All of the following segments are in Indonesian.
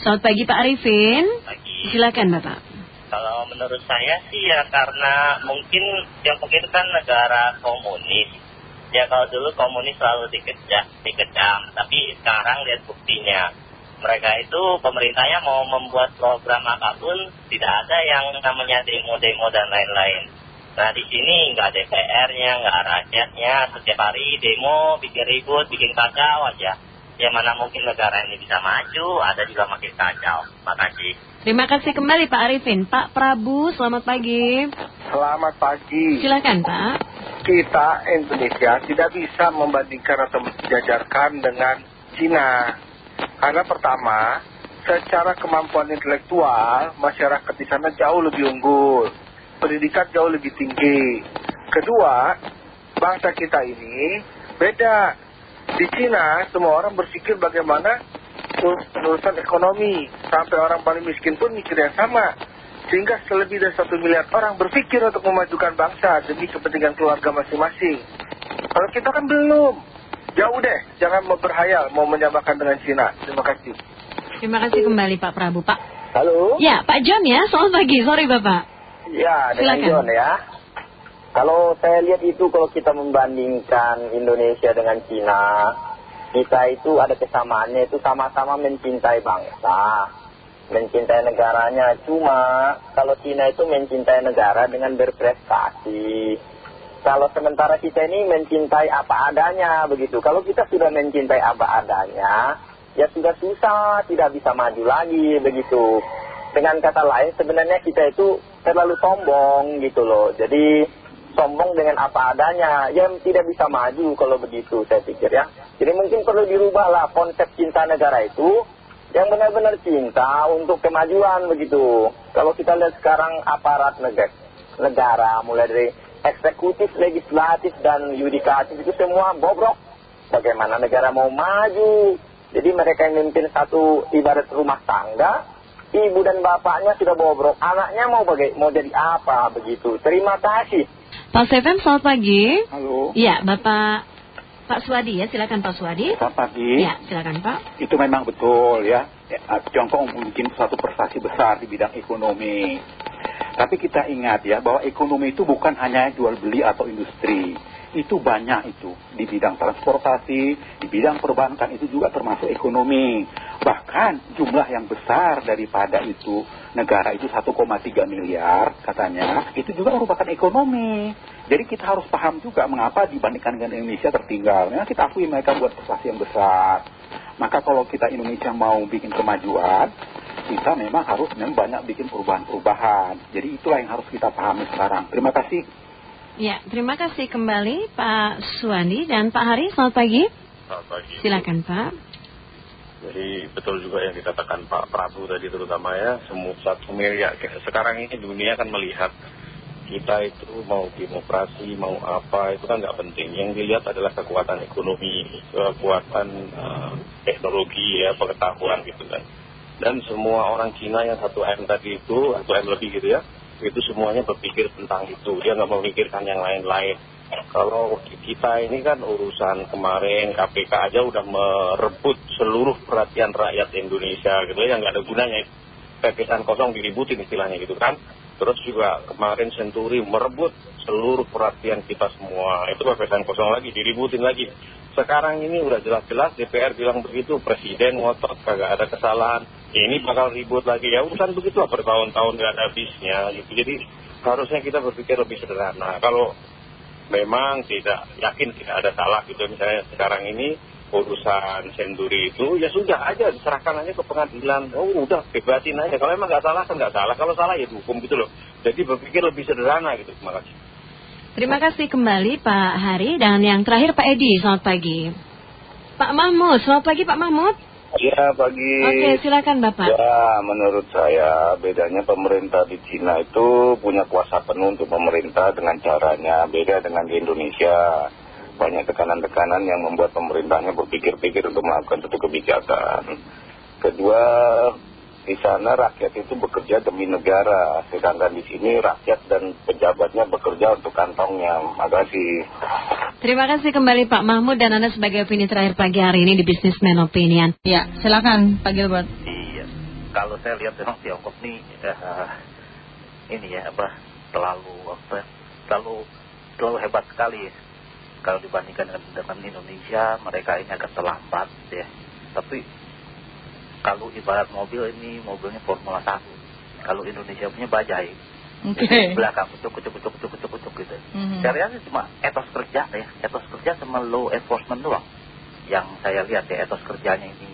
Selamat pagi Pak Arifin. Pagi. Silakan Bapak. Kalau menurut saya sih ya karena mungkin yang mungkin kan negara komunis. Ya kalau dulu komunis selalu dikejam, dikejam. Tapi sekarang lihat buktinya. Mereka itu pemerintahnya mau membuat program apa pun tidak ada yang namanya demo-demo dan lain-lain. Nah di sini nggak DPR-nya, nggak rakyatnya, setiap hari demo, bikin ribut, bikin kacau aja. Ya mana mungkin negara ini bisa maju, ada juga makin kacau. Makasih. Terima kasih kembali Pak Arifin. Pak Prabu, selamat pagi. Selamat pagi. Silakan Pak. Kita Indonesia tidak bisa membandingkan atau menjajarkan dengan Cina. Karena pertama, secara kemampuan intelektual, masyarakat di sana jauh lebih unggul. Pendidikan jauh lebih tinggi. Kedua, bangsa kita ini beda. Di Cina, semua orang berpikir bagaimana urusan ekonomi. Sampai orang paling miskin pun mikir yang sama. Sehingga selebih dari satu miliar orang berpikir untuk memajukan bangsa demi kepentingan keluarga masing-masing. Kalau kita kan belum. Jauh deh, jangan mau berhayal mau menyamakan dengan Cina. Terima kasih. Terima kasih kembali Pak Prabu. Pak. Halo? Ya, Pak John ya. Selamat pagi. Sorry Bapak. Ya, Silakan. John ya. Kalau saya lihat itu kalau kita membandingkan Indonesia dengan Cina, kita itu ada kesamaannya itu sama-sama mencintai bangsa, mencintai negaranya. Cuma kalau Cina itu mencintai negara dengan berprestasi. Kalau sementara kita ini mencintai apa adanya begitu. Kalau kita sudah mencintai apa adanya, ya sudah susah, tidak bisa maju lagi begitu. Dengan kata lain sebenarnya kita itu terlalu sombong gitu loh. Jadi sombong dengan apa adanya, ya tidak bisa maju kalau begitu saya pikir ya. Jadi mungkin perlu dirubahlah konsep cinta negara itu yang benar-benar cinta untuk kemajuan begitu. Kalau kita lihat sekarang aparat negara, negara mulai dari eksekutif, legislatif dan yudikatif itu semua bobrok. Bagaimana negara mau maju? Jadi mereka yang memimpin satu ibarat rumah tangga, ibu dan bapaknya sudah bobrok, anaknya mau baga mau jadi apa begitu. Terima kasih. Pak Seven, selamat pagi. Halo, Ya, Bapak Pak Suwadi ya. Silakan Pak Suwadi. selamat pagi. Ya, silakan Pak. Itu memang betul ya. Ya, Tiongkok mungkin suatu prestasi besar di bidang ekonomi. Tapi kita ingat ya bahwa ekonomi itu bukan hanya jual beli atau industri. Itu banyak itu di bidang transportasi, di bidang perbankan itu juga termasuk ekonomi. Bahkan jumlah yang besar daripada itu negara itu 1,3 miliar katanya itu juga merupakan ekonomi. Jadi kita harus paham juga mengapa dibandingkan dengan Indonesia tertinggal. Memang kita akui mereka buat prestasi yang besar. Maka kalau kita Indonesia mau bikin kemajuan, kita memang harus memang banyak bikin perubahan-perubahan. Jadi itulah yang harus kita pahami sekarang. Terima kasih. Ya, terima kasih kembali Pak Suwandi dan Pak Hari. Selamat pagi. Selamat pagi. Silakan Pak. Jadi betul juga yang dikatakan Pak Prabu tadi terutama ya, semua satu miliar. Sekarang ini dunia kan melihat kita itu mau demokrasi, mau apa, itu kan nggak penting. Yang dilihat adalah kekuatan ekonomi, kekuatan eh, teknologi ya, pengetahuan gitu kan. Dan semua orang Cina yang satu M tadi itu, atau M lebih gitu ya, itu semuanya berpikir tentang itu. Dia nggak memikirkan yang lain-lain. Kalau kita ini kan urusan kemarin KPK aja udah merebut seluruh perhatian rakyat Indonesia gitu ya, yang nggak ada gunanya. Pepesan kosong diributin istilahnya gitu kan. Terus juga kemarin Senturi merebut seluruh perhatian kita semua. Itu pepesan kosong lagi, diributin lagi. Sekarang ini udah jelas-jelas DPR bilang begitu, Presiden ngotot kagak ada kesalahan. Ini bakal ribut lagi. Ya urusan begitu lah bertahun-tahun nggak ada habisnya gitu. Jadi harusnya kita berpikir lebih sederhana. Kalau memang tidak yakin tidak ada salah gitu misalnya sekarang ini urusan senturi itu ya sudah aja diserahkan aja ke pengadilan. Oh udah bebasin aja. Kalau emang nggak salah kan nggak salah. Kalau salah ya dihukum gitu loh. Jadi berpikir lebih sederhana gitu. Terima kasih Terima kasih kembali Pak Hari dan yang terakhir Pak Edi. Selamat pagi. Pak Mahmud, selamat pagi Pak Mahmud. Ya, pagi. Oke, silakan Bapak. Ya, menurut saya bedanya pemerintah di Cina itu punya kuasa penuh untuk pemerintah dengan caranya. Beda dengan di Indonesia. Banyak tekanan-tekanan yang membuat pemerintahnya berpikir-pikir untuk melakukan suatu kebijakan. Kedua, di sana rakyat itu bekerja demi negara. Sedangkan di sini rakyat dan pejabatnya bekerja untuk kantongnya. Makasih. Terima kasih kembali Pak Mahmud dan Anda sebagai opini terakhir pagi hari ini di Businessman Opinion. Ya, silakan Pak Gilbert. Iya. kalau saya lihat memang Tiongkok ini uh, ini ya apa terlalu apa terlalu terlalu hebat sekali kalau dibandingkan dengan, dengan Indonesia mereka ini agak terlambat ya tapi kalau ibarat mobil ini mobilnya Formula 1 kalau Indonesia punya bajai. Okay. belakang kucuk kucuk kucuk kucuk kucuk kucuk gitu. Mm -hmm. saya cuma etos kerja ya. Etos kerja sama law enforcement doang. Yang saya lihat ya etos kerjanya ini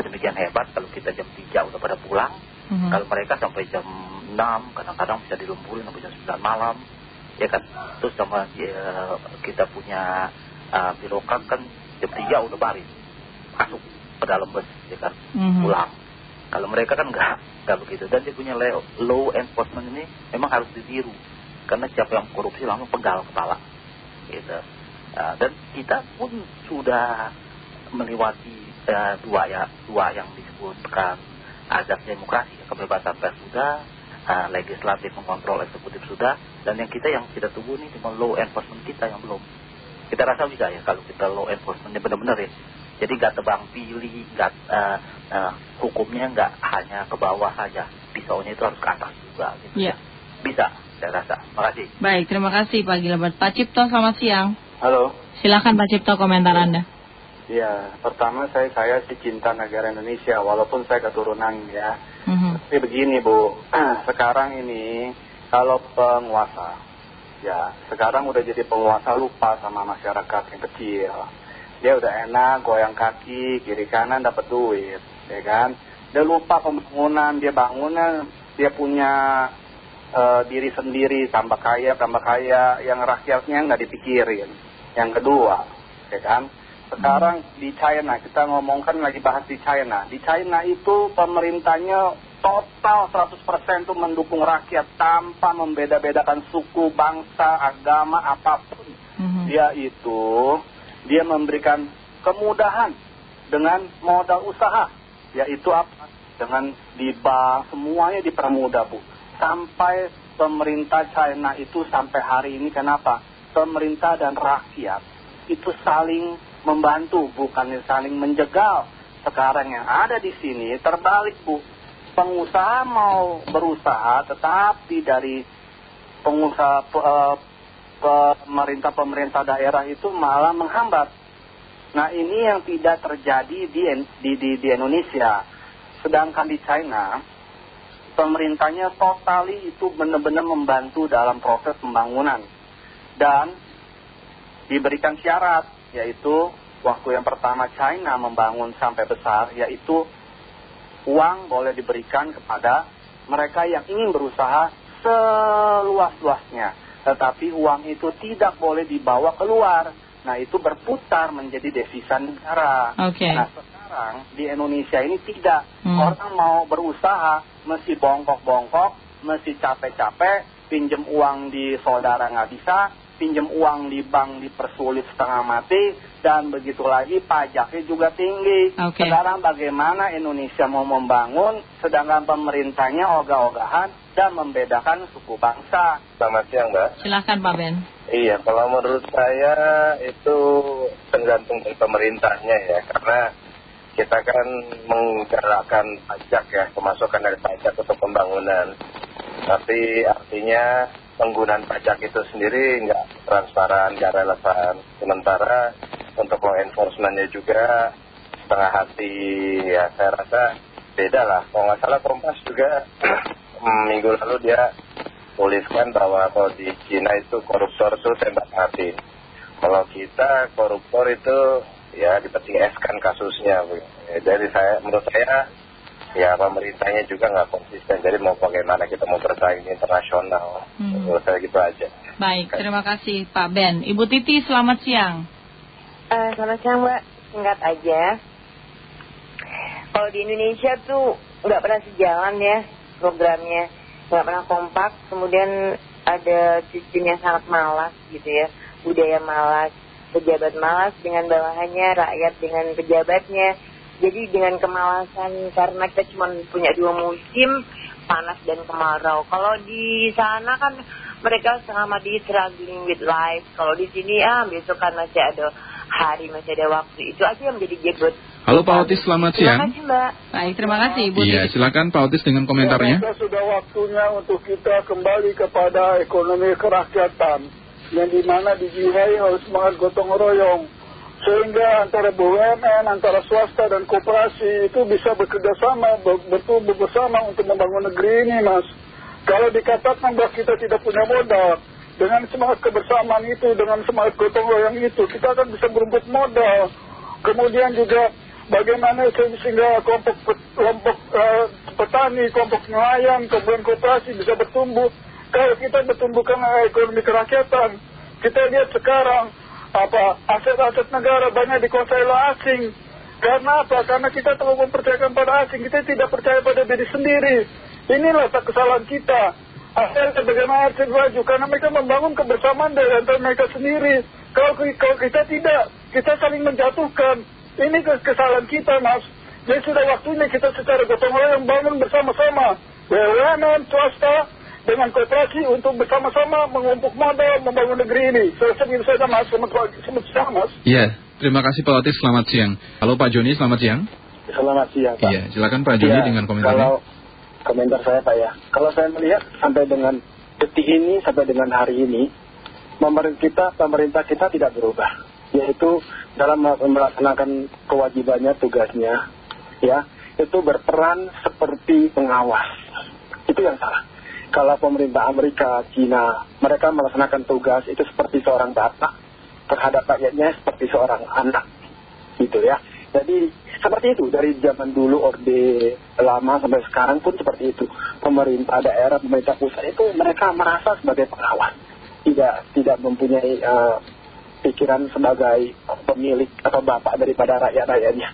sedemikian hebat. Kalau kita jam 3 udah pada pulang Mhm. kalau mereka sampai jam 6 kadang-kadang bisa dilemburin sampai jam 9 malam. Ya kan? Terus sama ya, kita punya uh, birokrat kan jam 3 udah baris masuk ke dalam bus ya kan? Mhm. pulang. Kalau mereka kan nggak nggak begitu. Dan dia punya law, law enforcement ini memang harus ditiru. Karena siapa yang korupsi langsung pegal kepala. Gitu. Uh, dan kita pun sudah melewati uh, dua ya dua yang disebutkan azas demokrasi kebebasan pers sudah uh, legislatif mengontrol eksekutif sudah dan yang kita yang kita tunggu ini cuma law enforcement kita yang belum. Kita rasa bisa ya kalau kita law enforcementnya benar-benar ya jadi nggak tebang pilih nggak uh, uh, hukumnya nggak hanya ke bawah saja pisaunya itu harus ke atas juga gitu Ya. bisa saya rasa makasih Baik, terima kasih Pak Gilbert. Pak Cipto, selamat siang. Halo. Silakan Pak Cipto komentar Anda. Ya, pertama saya saya sih cinta negara Indonesia walaupun saya keturunan ya. Mhm. Tapi begini Bu, sekarang ini kalau penguasa, ya sekarang udah jadi penguasa lupa sama masyarakat yang kecil. Dia udah enak goyang kaki kiri kanan dapat duit, ya kan? Dia lupa pembangunan, dia bangunan, dia punya eh, diri sendiri tambah kaya tambah kaya, yang rakyatnya nggak dipikirin. Yang kedua, ya kan? Sekarang di China, kita ngomongkan lagi bahas di China. Di China itu pemerintahnya total 100% itu mendukung rakyat tanpa membeda-bedakan suku, bangsa, agama, apa pun. Mhm. Dia itu, dia memberikan kemudahan dengan modal usaha. Yaitu apa? Dengan di bank, semuanya dipermudah Bu. Sampai pemerintah China itu sampai hari ini kenapa? Pemerintah dan rakyat itu saling membantu, bukannya saling menjegal. Sekarang yang ada di sini terbalik Bu. Pengusaha mau berusaha tetapi dari pengusaha pe- eh, pemerintah-pemerintah daerah itu malah menghambat. Nah ini yang tidak terjadi di, di, di, di Indonesia. Sedangkan di China, pemerintahnya totali itu benar-benar membantu dalam proses pembangunan. Dan diberikan syarat, yaitu waktu yang pertama China membangun sampai besar, yaitu uang boleh diberikan kepada mereka yang ingin berusaha seluas-luasnya. Tetapi uang itu tidak boleh dibawa keluar. Nah itu berputar menjadi devisa negara. Oke. Nah sekarang di Indonesia ini tidak. Hmm. Orang mau berusaha mesti bongkok-bongkok, mesti capek-capek, pinjem uang di saudara nggak bisa, pinjem uang di bank dipersulit setengah mati, dan begitu lagi pajaknya juga tinggi. Sekarang bagaimana Indonesia mau membangun, sedangkan pemerintahnya ogah-ogahan dan membedakan suku bangsa. Selamat siang Mbak. Silakan Pak Ben. Iya, kalau menurut saya itu tergantung dari pemerintahnya ya, karena kita kan menggerakkan pajak ya, pemasukan dari pajak untuk pembangunan. Tapi artinya penggunaan pajak itu sendiri nggak transparan, nggak relevan. Sementara untuk law enforcementnya juga setengah hati ya, saya rasa beda lah. Kalau nggak salah Kompas juga minggu lalu dia tuliskan bahwa kalau di Cina itu koruptor itu tembak mati. Kalau kita koruptor itu ya dipetik eskan kasusnya. Ya, Jadi saya, menurut saya ya pemerintahnya juga nggak konsisten. Jadi mau bagaimana kita mau bersaing internasional. Hmm. Menurut saya gitu aja. Baik, terima kasih Pak Ben. Ibu Titi, selamat siang. Eh, selamat siang Mbak, singkat aja. Kalau di Indonesia tuh nggak pernah sejalan ya programnya, nggak pernah kompak. Kemudian ada sistem yang sangat malas gitu ya, budaya malas, pejabat malas dengan bawahannya, rakyat dengan pejabatnya. Jadi dengan kemalasan karena kita cuma punya dua musim, panas dan kemarau. Kalau di sana kan mereka setengah mati struggling with life. Kalau di sini ah besok kan masih ada hari, masih ada waktu. Itu aja yang menjadi jebot Halo Pak Otis, selamat Terima siang. kasih Mbak. Baik, terima kasih Ibu Iya, silakan Pak Otis dengan komentarnya. Rasa sudah waktunya untuk kita kembali kepada ekonomi kerakyatan yang di mana dijiwai oleh semangat gotong royong sehingga antara BUMN, antara swasta dan koperasi itu bisa bekerja sama, ber- bertumbuh bersama untuk membangun negeri ini, Mas. Kalau dikatakan bahwa kita tidak punya modal, dengan semangat kebersamaan itu, dengan semangat gotong royong itu, kita akan bisa berebut modal. Kemudian juga bagaimana se- sehingga kelompok kelompok eh, petani, kelompok nelayan, kemudian koperasi bisa bertumbuh. Kalau kita bertumbuhkan ekonomi kerakyatan, kita lihat sekarang apa aset-aset negara banyak dikuasai oleh asing. Karena apa? Karena kita terlalu mempercayakan pada asing, kita tidak percaya pada diri sendiri. Inilah kesalahan kita. Akhirnya bagaimana asing maju? Karena mereka membangun kebersamaan dari antara mereka sendiri. Kalau, kalau kita tidak, kita saling menjatuhkan. Ini kes- kesalahan kita, Mas. Jadi sudah waktunya kita secara gotong royong bangun bersama-sama. BUMN, swasta, dengan kooperasi untuk bersama-sama mengumpuk modal membangun negeri ini. Mas. Selamat pagi, selamat siang, Mas. Iya, terima kasih Pak Otis, selamat siang. Halo Pak Joni, selamat siang. Selamat siang, Pak. Iya, silakan Pak Joni Ya, dengan komentarnya. Kalau komentar saya Pak ya, kalau saya melihat sampai dengan detik ini, sampai dengan hari ini, pemerintah kita, pemerintah kita tidak berubah. Yaitu dalam melaksanakan kewajibannya, tugasnya, ya, itu berperan seperti pengawas. Itu yang salah. Kalau pemerintah Amerika, Cina, mereka melaksanakan tugas itu seperti seorang bapak terhadap rakyatnya seperti seorang anak gitu ya. Jadi seperti itu dari zaman dulu orde lama sampai sekarang pun seperti itu. Pemerintah daerah, pemerintah pusat itu mereka merasa sebagai pengawas, tidak tidak mempunyai eh, pikiran sebagai pemilik atau bapak daripada rakyat-rakyatnya.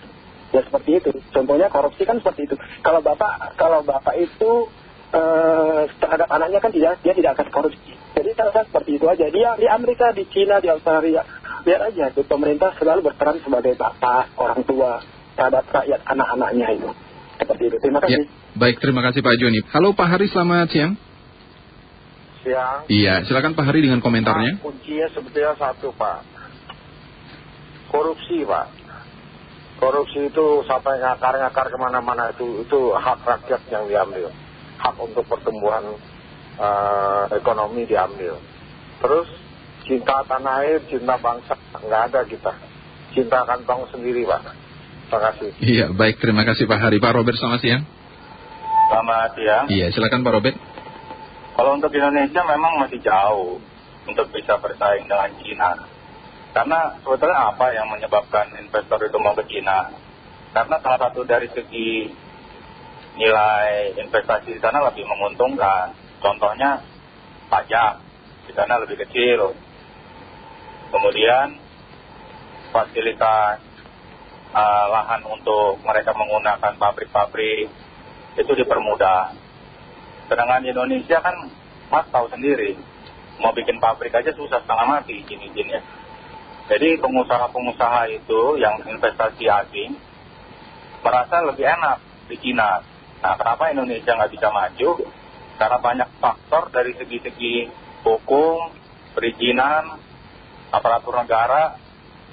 Ya seperti itu. Contohnya korupsi kan seperti itu. Kalau bapak kalau bapak itu eh, terhadap anaknya kan tidak dia tidak akan korupsi. Jadi saya rasa seperti itu aja. Dia di Amerika, di Cina, di Australia, lihat aja tuh pemerintah selalu berperan sebagai bapak, orang tua terhadap rakyat anak-anaknya itu. Seperti itu. Terima Ya, kasih. baik, terima kasih Pak Joni. Halo Pak Hari, selamat siang. Siang. Iya, silakan Pak Hari dengan komentarnya. Nah, kuncinya sebetulnya satu, Pak. Korupsi, Pak. Korupsi itu sampai ngakar-ngakar ke mana-mana itu, itu hak rakyat yang diambil. Hak untuk pertumbuhan eh, ekonomi diambil. Terus cinta tanah air, cinta bangsa, nggak ada kita. Cinta kantong sendiri, Pak. Terima kasih. Iya, baik, terima kasih Pak Hari. Pak Robert, selamat siang. Selamat siang. Iya, silakan Pak Robert. Kalau untuk Indonesia memang masih jauh untuk bisa bersaing dengan Cina. Karena sebetulnya apa yang menyebabkan investor itu mau ke Cina? Karena salah satu dari segi nilai investasi di sana lebih menguntungkan. Contohnya pajak di sana lebih kecil. Kemudian fasilitas uh, lahan untuk mereka menggunakan pabrik-pabrik itu dipermudah. Sedangkan di Indonesia kan Mas tahu sendiri, mau bikin pabrik aja susah setengah mati izin-izinnya. Jadi pengusaha-pengusaha itu yang investasi asing merasa lebih enak di Cina. Nah kenapa Indonesia nggak bisa maju? Karena banyak faktor dari segi-segi hukum, perizinan, aparatur negara,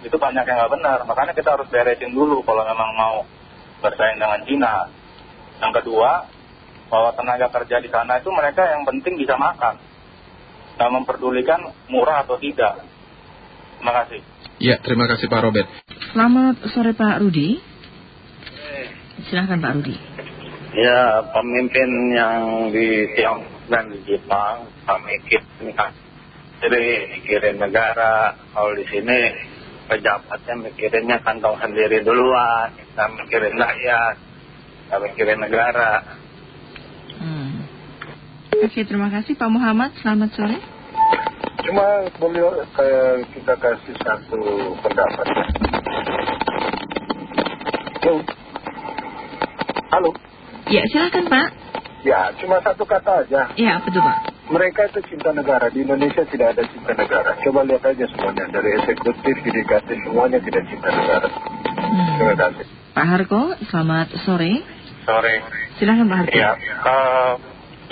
itu banyak yang nggak benar. Makanya kita harus beresin dulu kalau memang mau bersaing dengan Cina. Yang kedua, bahwa tenaga kerja di sana itu mereka yang penting bisa makan. Nggak memperdulikan murah atau tidak. Terima kasih. Iya, terima kasih Pak Robert. Selamat sore Pak Rudi. Silahkan Pak Rudi. Ya, pemimpin yang di Tiongkok dan di Jepang, ini kan. Jadi mikirin negara, kalau di sini pejabatnya mikirinnya kantong sendiri duluan, kita mikirin rakyat, kita mikirin negara. Hmm. Oke, terima kasih Pak Muhammad. Selamat sore. Cuma kayak kita kasih satu pendapat. Halo. Halo. Ya, silakan Pak. Ya, cuma satu kata aja. Ya, betul Pak. Mereka itu cinta negara. Di Indonesia tidak ada cinta negara. Coba lihat aja semuanya. Dari eksekutif, yudikatif, semuanya tidak cinta negara. Terima kasih. Pak Harko, selamat sore. Sore. Silahkan Pak Harko. Ya, eh,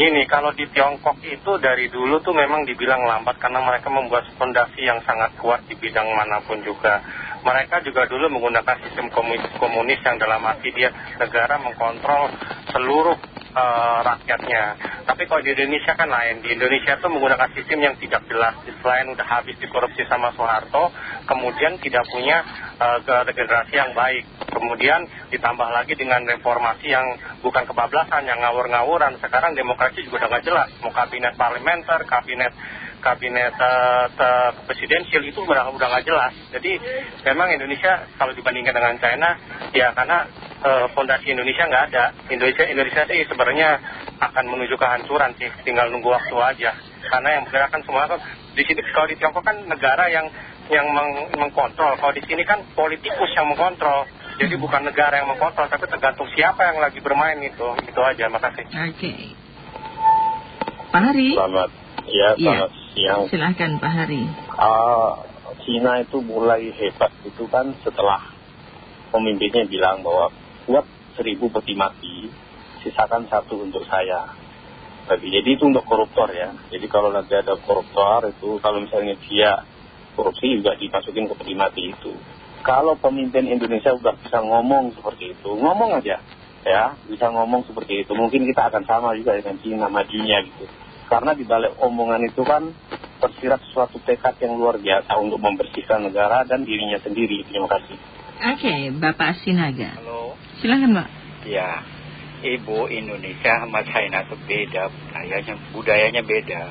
ini kalau di Tiongkok itu dari dulu tuh memang dibilang lambat karena mereka membuat fondasi yang sangat kuat di bidang mana pun juga. Mereka juga dulu menggunakan sistem komunis, komunis yang dalam arti dia negara mengkontrol seluruh eh, rakyatnya. Tapi kalau di Indonesia kan lain. Di Indonesia itu menggunakan sistem yang tidak jelas. Selain udah habis dikorupsi sama Soeharto, kemudian tidak punya eh, regenerasi yang baik. Kemudian ditambah lagi dengan reformasi yang bukan kebablasan, yang ngawur-ngawuran. Sekarang demokrasi juga udah nggak jelas. Mau kabinet parlementer, kabinet kabinet uh, presidensial itu udah udah nggak jelas. Jadi memang Indonesia kalau dibandingkan dengan China, ya karena eh, fondasi Indonesia nggak ada. Indonesia Indonesia sih sebenarnya akan menuju kehancuran sih, tinggal nunggu waktu aja. Karena yang bergerak kan semua kan di sini kalau di Tiongkok kan negara yang yang meng, mengkontrol. Kalau di sini kan politikus yang mengkontrol. Jadi bukan negara yang mengkontrol, tapi tergantung siapa yang lagi bermain itu. Itu aja, makasih. Oke. Pak Hari. Selamat, ya, Iya. selamat siang. Silahkan Pak Hari. Ah, Cina itu mulai hebat itu kan setelah pemimpinnya bilang bahwa buat seribu peti mati, sisakan satu untuk saya. Jadi itu untuk koruptor ya. Jadi kalau nanti ada koruptor itu kalau misalnya dia korupsi juga dimasukin ke peti mati itu. Kalau pemimpin Indonesia udah bisa ngomong seperti itu, ngomong aja ya, bisa ngomong seperti itu. Mungkin kita akan sama juga dengan Cina majunya gitu. Karena di balik omongan itu kan tersirat suatu tekad yang luar biasa untuk membersihkan negara dan dirinya sendiri. Terima kasih. Oke, Bapak Sinaga. Halo. Silahkan Pak. Ya, Ibu Indonesia sama China itu beda budayanya, budayanya beda.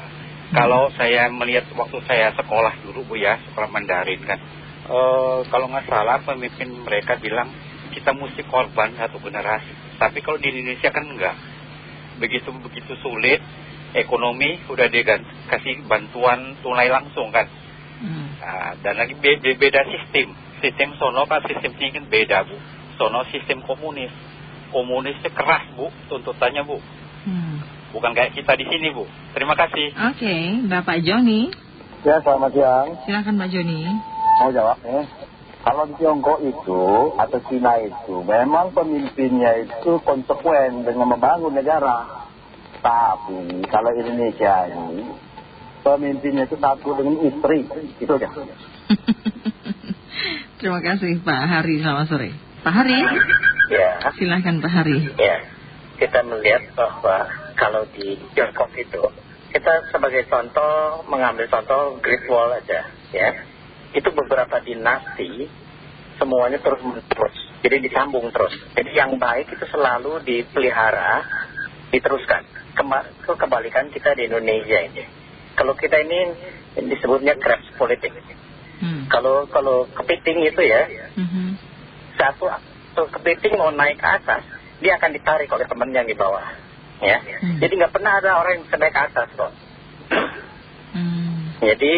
Kalau saya melihat waktu saya sekolah dulu Bu ya, sekolah Mandarin kan, eh, kalau nggak salah pemimpin mereka bilang kita mesti korban satu generasi. Tapi kalau di Indonesia kan enggak. Begitu begitu sulit, ekonomi udah dikasih bantuan tunai langsung kan. Nah, dan lagi be- be- beda sistem. Sistem sono kan sistemnya kan beda Bu. Sono sistem komunis. Komunisnya keras Bu, tuntutannya Bu. Bukan kayak kita di sini Bu. Terima kasih. Oke, Bapak Joni. Ya, selamat siang. Silahkan Pak Joni. Mau jawab ya? Kalau di Tiongkok itu atau Cina itu memang pemimpinnya itu konsekuen dengan membangun negara. Tapi kalau Indonesia ini pemimpinnya itu satu dengan istri. Itu aja. Terima kasih Pak Hari, selamat sore. Pak Hari, Ya, silahkan Pak Hari. ya. Kita melihat bahwa kalau di Tiongkok itu, kita sebagai contoh, mengambil contoh Great Wall aja, ya. Itu beberapa dinasti, semuanya terus menerus. Jadi disambung terus. Jadi yang baik itu selalu dipelihara, diteruskan. Kebalikan kita di Indonesia ini. Kalau kita ini disebutnya crash politik. Kalau kalau kepiting itu ya, satu satu kepiting mau naik ke atas, dia akan ditarik oleh temannya yang di bawah. Ya. Jadi nggak pernah ada orang yang bisa naik ke atas kok. Jadi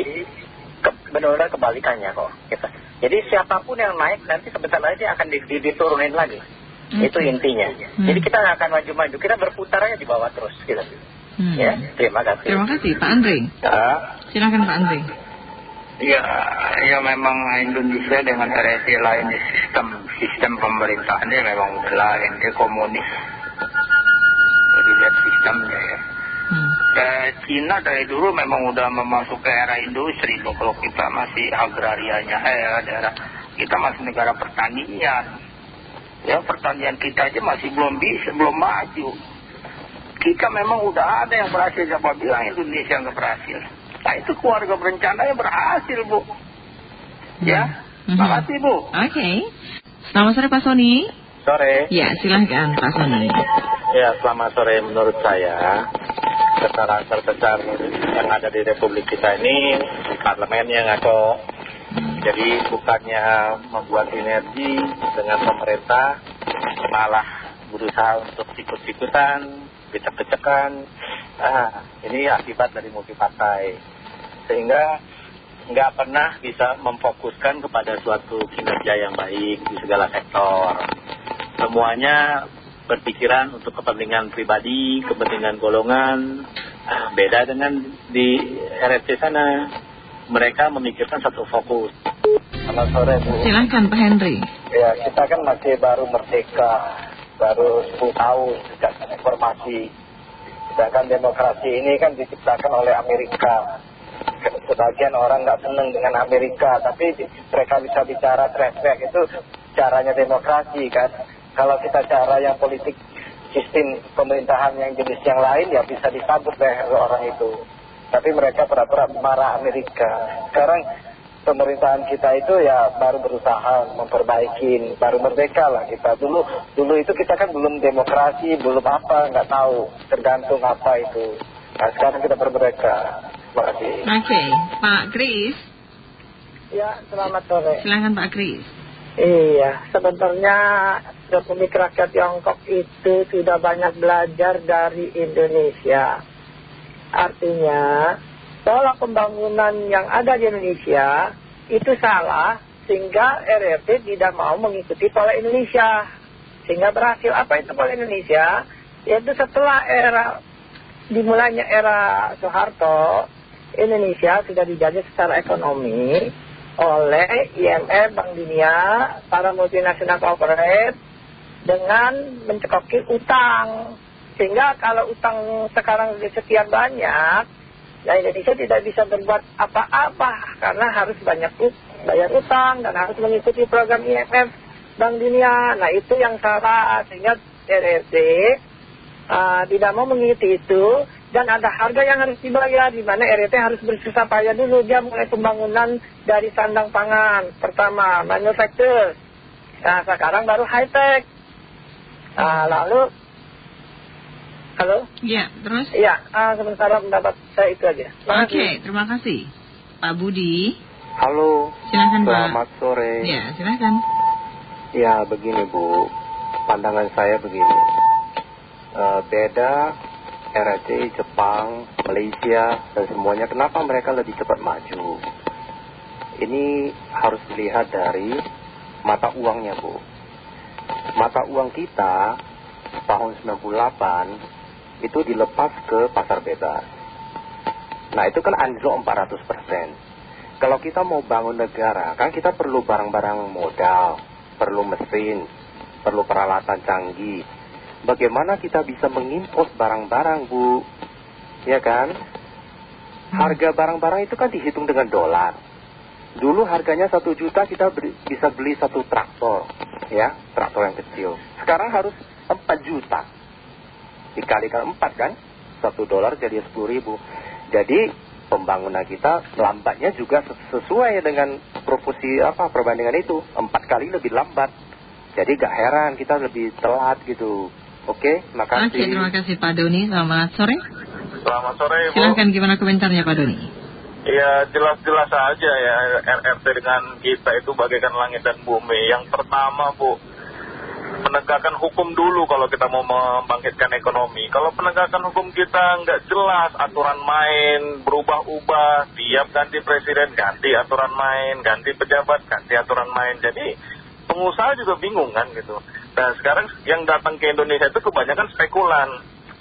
ke- benar-benar kebalikannya kok. Gitu. Jadi siapa pun yang naik nanti sebentar lagi akan di- di- diturunin lagi. Itu intinya. Jadi kita nggak akan maju-maju, kita berputar aja di bawah terus. Gitu. Ya, terima kasih. Terima kasih Pak Andre. Silahkan Pak Andre. Ya, ya memang Indonesia dengan versi lain sistem sistem pemerintahannya memang udah lain, dia komunis. Jadi lihat sistemnya ya. Eh, Cina dari dulu memang udah memasuki era industri. Kalau kita masih agrarianya, eh daerah kita masih negara pertanian. Ya pertanian kita aja masih belum bisa, belum maju. Kita memang udah ada yang berhasil, siapa bilang Indonesia nggak berhasil. Nah itu keluarga berencana yang berhasil bu. Ya, makasih bu. Oke. Selamat sore Pak Sony. Sore. Ya, silahkan Pak Sony. Ya, selamat sore menurut saya kesalahan terbesar yang ada di Republik kita ini parlemennya ngaco. Jadi bukannya membuat sinergi dengan pemerintah, malah berusaha untuk ikut-ikutan, becek-becekan. Ah, ini akibat dari multi partai. Sehingga nggak pernah bisa memfokuskan kepada suatu kinerja yang baik di segala sektor. Semuanya berpikiran untuk kepentingan pribadi, kepentingan golongan. Ah, beda dengan di RRC sana. Mereka memikirkan satu fokus. Selamat sore Bu. Silahkan Pak Henry. Ya, kita kan masih baru merdeka, baru 10 tahun sejak reformasi. Sedangkan demokrasi ini kan diciptakan oleh Amerika. sebagian orang nggak seneng dengan Amerika, tapi mereka bisa bicara track-track itu caranya demokrasi kan. Kalau kita cara yang politik sistem pemerintahan yang jenis yang lain ya bisa disambut leher orang itu. Tapi mereka pura-pura marah Amerika. Sekarang pemerintahan kita itu ya baru berusaha memperbaiki, baru merdeka lah kita. Dulu dulu itu kita kan belum demokrasi, belum apa, nggak tahu, tergantung apa itu. Nah sekarang kita bermerdeka. Terima kasih. Oke, Pak Kris. Ya, selamat sore. Silakan Pak Kris. Iya, sebenarnya Republik Rakyat Tiongkok itu sudah banyak belajar dari Indonesia. Artinya, pola pembangunan yang ada di Indonesia itu salah, sehingga RRT tidak mau mengikuti pola Indonesia. Sehingga berhasil. Apa itu pola Indonesia? Yaitu setelah era, dimulainya era Soeharto, Indonesia sudah dijajah secara ekonomi oleh IMF, Bank Dunia, para multinasional corporate dengan mencekoki utang. Sehingga kalau utang sekarang sekian banyak, ya Indonesia tidak bisa berbuat apa-apa karena harus banyak bayar utang dan harus mengikuti program IMF, Bank Dunia. Nah itu yang salah. Sehingga RRT uh, tidak mau mengikuti itu. Dan ada harga yang harus dibayar di mana RRT harus bersusah payah dulu. Dia mulai pembangunan dari sandang pangan pertama manufacture nah sekarang baru high tech. Nah, lalu halo? Iya terus? Iya uh, sementara pendapat saya itu aja. Oke okay, terima kasih. Pak Budi. Halo. Silakan Pak. Selamat sore. Ya silakan. Ya begini Bu. Pandangan saya begini. Uh, beda RRC, Jepang, Malaysia, dan semuanya, kenapa mereka lebih cepat maju? Ini harus dilihat dari mata uangnya, Bu. Mata uang kita tahun 98 itu dilepas ke pasar bebas. Nah, itu kan anjlok 400%. Kalau kita mau bangun negara, kan kita perlu barang-barang modal, perlu mesin, perlu peralatan canggih, bagaimana kita bisa mengimpos barang-barang Bu? Ya kan? Harga barang-barang itu kan dihitung dengan dolar. Dulu harganya satu juta kita beri, bisa beli satu traktor ya traktor yang kecil. Sekarang harus empat juta dikalikan empat kan satu dolar jadi sepuluh ribu jadi pembangunan kita lambatnya juga sesuai dengan proporsi apa perbandingan itu empat kali lebih lambat jadi gak heran kita lebih telat gitu Oke, makasih. Oke, terima kasih Pak Doni. Selamat sore. Selamat sore, Bu. Silahkan gimana komentarnya Pak Doni? Ya, jelas-jelas aja ya RRT dengan kita itu bagaikan langit dan bumi. Yang pertama, Bu, penegakan hukum dulu kalau kita mau membangkitkan ekonomi. Kalau penegakan hukum kita nggak jelas, aturan main berubah-ubah, tiap ganti presiden ganti aturan main, ganti pejabat ganti aturan main. Jadi pengusaha juga bingung kan gitu. Nah sekarang yang datang ke Indonesia itu kebanyakan spekulan.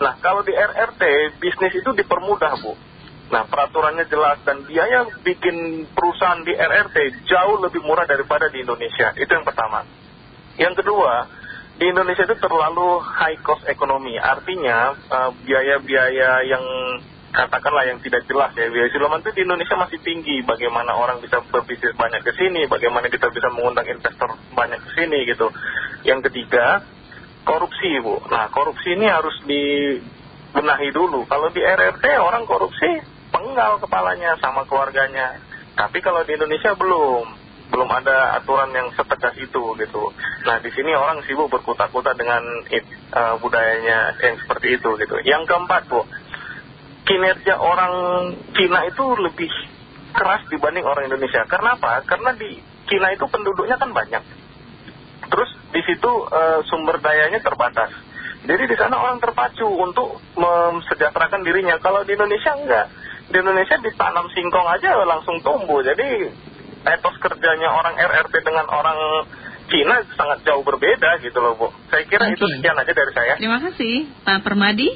Nah kalau di RRT bisnis itu dipermudah Bu. Nah peraturannya jelas dan biaya bikin perusahaan di RRT jauh lebih murah daripada di Indonesia. Itu yang pertama. Yang kedua, di Indonesia itu terlalu high cost ekonomi. Artinya biaya-biaya yang katakanlah yang tidak jelas ya biaya siluman itu di Indonesia masih tinggi. Bagaimana orang bisa berbisnis banyak ke sini bagaimana kita bisa mengundang investor banyak ke sini gitu. Yang ketiga korupsi bu. Nah korupsi ini harus dibenahi dulu. Kalau di RRT orang korupsi penggal kepalanya sama keluarganya. Tapi kalau di Indonesia belum belum ada aturan yang setegas itu gitu. Nah di sini orang sibuk berkutat-kutat dengan uh, budayanya yang seperti itu gitu. Yang keempat bu, kinerja orang Cina itu lebih keras dibanding orang Indonesia. Karena apa? Karena di Cina itu penduduknya kan banyak. Terus di situ uh, sumber dayanya terbatas. Jadi di sana orang terpacu untuk mesejahterakan dirinya. Kalau di Indonesia enggak. Di Indonesia ditanam singkong aja langsung tumbuh. Jadi etos kerjanya orang RRT dengan orang Cina sangat jauh berbeda gitu loh Bu. Saya kira itu sekian aja dari saya. Terima kasih Pak Permadi.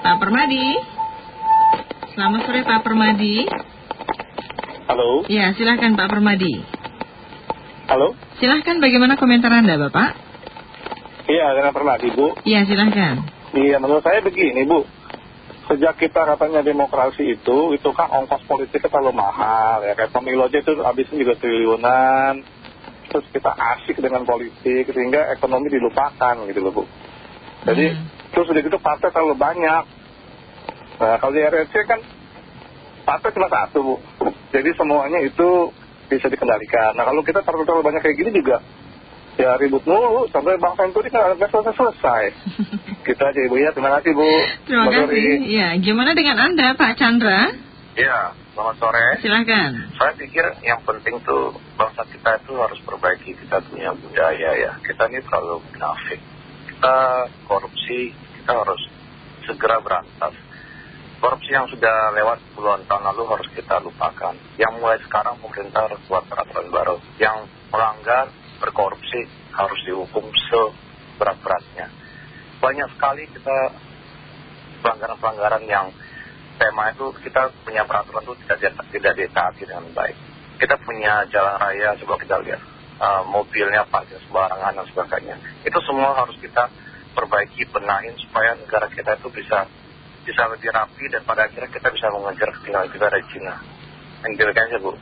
Pak Permadi. Selamat sore Pak Permadi. Halo. Ya, silahkan Pak Permadi. Halo. Silahkan bagaimana komentar Anda Bapak? Iya, dengan Permadi Bu. Iya, silahkan. Iya, menurut saya begini Bu. Sejak kita katanya demokrasi itu, itu kan ongkos politiknya terlalu mahal ya. Kayak pemilu aja itu habisnya juga triliunan. Terus kita asik dengan politik sehingga ekonomi dilupakan gitu loh Bu. Jadi terus udah gitu partai terlalu banyak. Nah kalau di RRC kan partai cuma satu Bu. Jadi semuanya itu bisa dikendalikan. Nah kalau kita partai terlalu banyak kayak gini juga ya ribut mulu sampai bangsa itu kan nggak selesai-selesai. Kita aja Ibu ya, terima kasih Bu. Terima Mbak kasih. Ya, gimana dengan Anda Pak Chandra? Ya, selamat sore. Silakan. Saya pikir yang penting tuh bangsa kita itu harus perbaiki kita punya budaya ya. Kita ini terlalu munafik. Kita korupsi, kita harus segera berantas. Korupsi yang sudah lewat puluhan tahun lalu harus kita lupakan. Yang mulai sekarang pemerintah harus buat peraturan baru. Yang melanggar, berkorupsi harus dihukum seberat-beratnya. Banyak sekali kita pelanggaran-pelanggaran yang tema itu kita punya peraturan itu tidak, tidak ditaati dengan baik. Kita punya jalan raya, coba kita lihat uh, mobilnya parkir sembarangan dan sebagainya. Itu semua harus kita perbaiki, benahin supaya negara kita itu bisa bisa lebih rapi dan pada akhirnya kita bisa mengejar ketinggalan kita dari Cina. Yang demikian Bu.